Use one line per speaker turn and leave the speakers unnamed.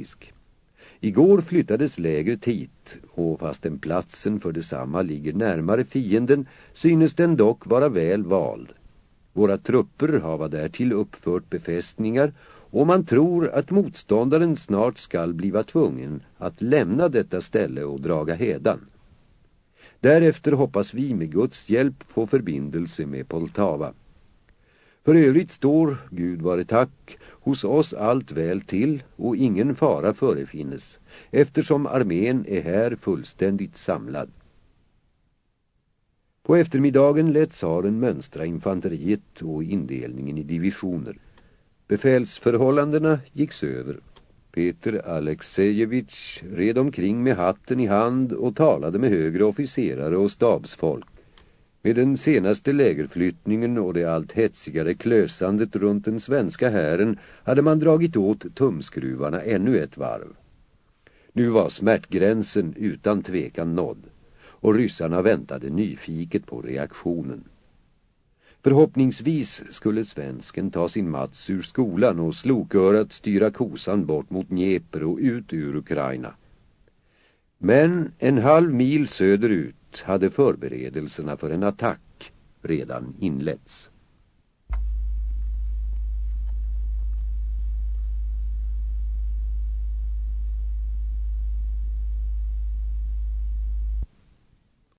fisk. Igår flyttades lägret hit och fastän platsen för detsamma ligger närmare fienden synes den dock vara väl vald. Våra trupper hava därtill uppfört befästningar och man tror att motståndaren snart skall bliva tvungen att lämna detta ställe och draga hedan. Därefter hoppas vi med Guds hjälp få förbindelse med Poltava. För övrigt står, Gud vare tack, hos oss allt väl till och ingen fara förefinnes, eftersom armén är här fullständigt samlad. På eftermiddagen lät tsaren mönstra infanteriet och indelningen i divisioner. Befälsförhållandena gicks över. Peter Alexejevich red omkring med hatten i hand och talade med högre officerare och stabsfolk. Med den senaste lägerflyttningen och det allt hetsigare klösandet runt den svenska hären hade man dragit åt tumskruvarna ännu ett varv. Nu var smärtgränsen utan tvekan nådd och ryssarna väntade nyfiket på reaktionen. Förhoppningsvis skulle svensken ta sin mats ur skolan och slokörat styra kosan bort mot Dnieper och ut ur Ukraina. Men en halv mil söderut hade förberedelserna för en attack redan inletts.